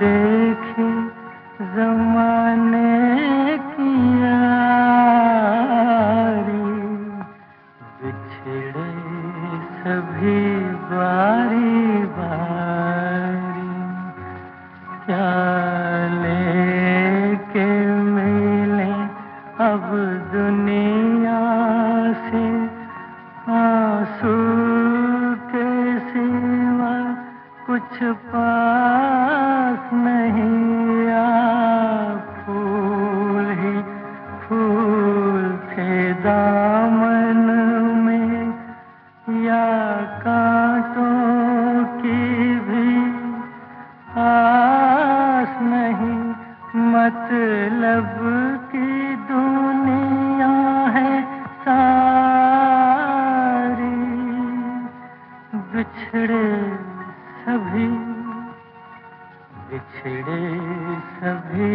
دیکھی زمانے کی یاری۔ بچھڑے سبھی باری باری۔ کیا لے کے اب دنیا دامن میں یا کانٹوں کی بھی آس نہیں مطلب کی دنیا ہے ساری۔ بچھڑے سبھی بچھڑے سبھی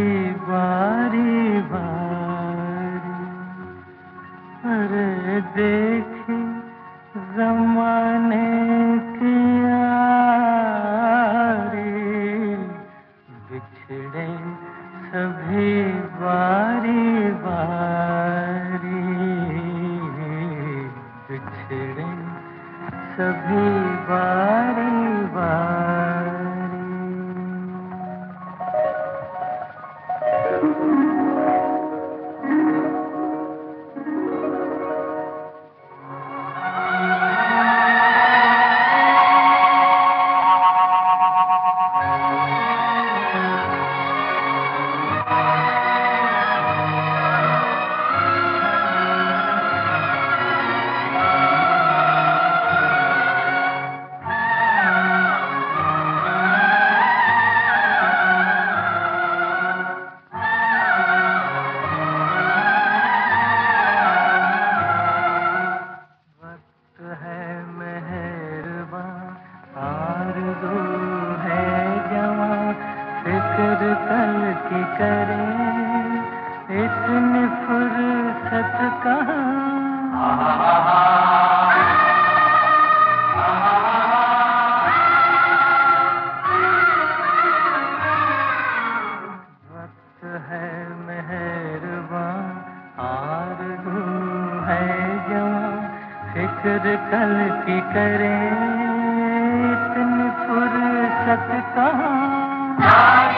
فکر کل کی کرے اتنی فرصت کہاں؟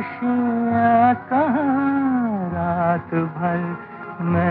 خوشیاں کہاں رات بھر میں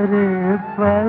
ارے پل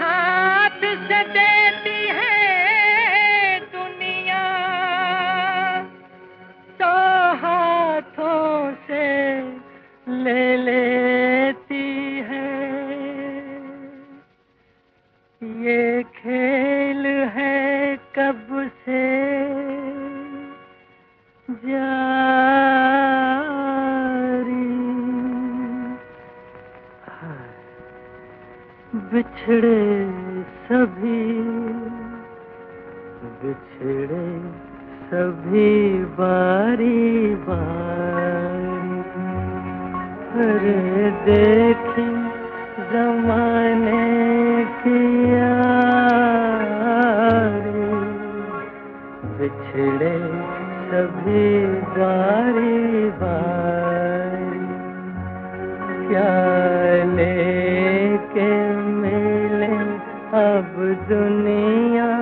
ہاتھ سے دیتی ہے دنیا۔ تو ہاتھوں سے لے لیتی ہے۔ یہ کھیل ہے کب سے جاری۔ بچھڑے بچھڑے سبھی باری باری ارے دیکھی زمانے کی بچھڑے سبھی باری باری کیا لے کے ملے اب دنیا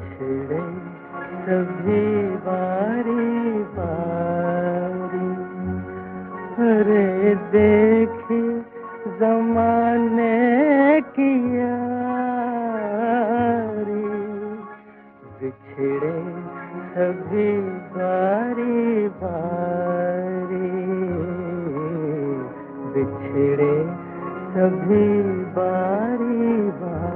بچھڑے سبھی باری باری۔ ارے دیکھی زمانے کی یاری۔ بچھڑے سبھی باری باری۔ بچھڑے سبھی باری باری۔